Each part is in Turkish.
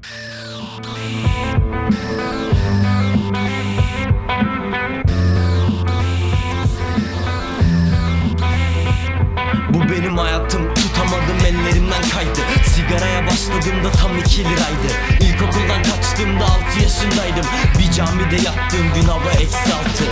Bu benim hayatım tutamadım ellerimden kaydı. Sigaraya başladığımda tam iki liraydı. İlkokuldan kaçtığımda altı yaşındaydım. Bir camide yattığım gün hava eksi altı.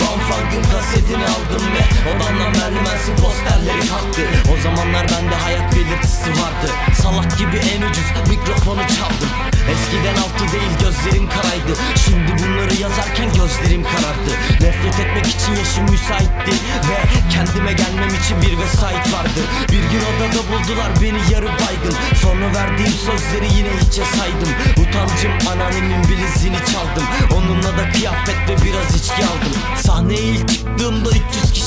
Van Funk'ın kasetini aldım ve Odamdan merdivensi posterleri kalktı. O zamanlar bende hayat belirtisi vardı Salak gibi en ucuz mikrofonu çaldım. Eskiden altı değil gözlerim karaydı. Şimdi bunları yazarken gözlerim karardı. Nefret etmek için yaşım müsaitti Ve kendime gelmem için bir vesait vardı. Bir gün odada buldular beni yarı baygın. Sonra verdiğim sözleri yine hiçe saydım Utancım anneannemin bilizini çaldım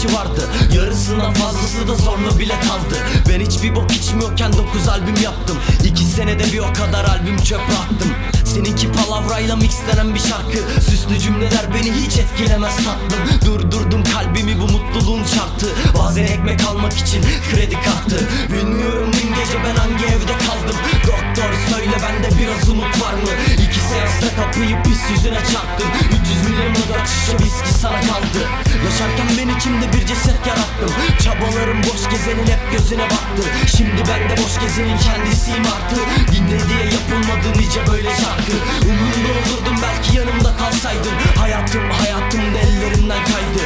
kişi vardı. Yarısından fazlası da zorla bile kaldı. Ben hiçbir bok içmiyorken 9 albüm yaptım. 2 senede bir o kadar albüm çöpe attım. Seninki palavrayla mixlenen bir şarkı. Süslü cümleler beni hiç etkilemez tatlım. Durdurdum kalbimi bu mutluluğun şartı. Bazen ekmek almak için kredi kartı. Bilmiyorum dün gece ben hangi evde kaldım. Doktor söyle bende biraz umut var mı? İki seansta kapıyı pis yüzüne çarptım. 300 milyon da dört şişe viski sana kaldı Yaşarken ben içimde bir ceset yarattım. Çabalarım boş gezenin hep gözüne battı Şimdi ben de boş gezenin kendisiyim artık. Dinle diye yapılmadı nice böyle şarkı. Umurumda olurdum belki yanımda kalsaydın Hayatım hayatım da ellerimden kaydı.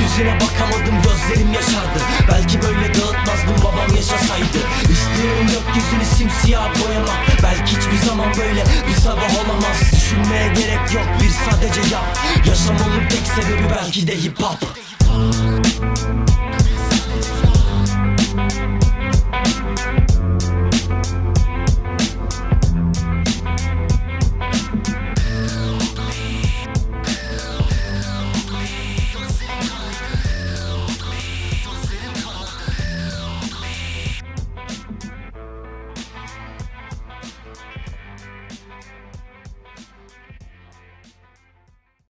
Yüzüne bakamadım gözlerim yaşardı. Belki böyle dağıtmazdım babam yaşasaydı. İstiyorum gökyüzünü simsiyah boyamak Belki hiçbir zaman böyle bir sabah olamaz Düşünmeye gerek yok bir sadece yap. Yaşamamın tek sebebi belki de hip hop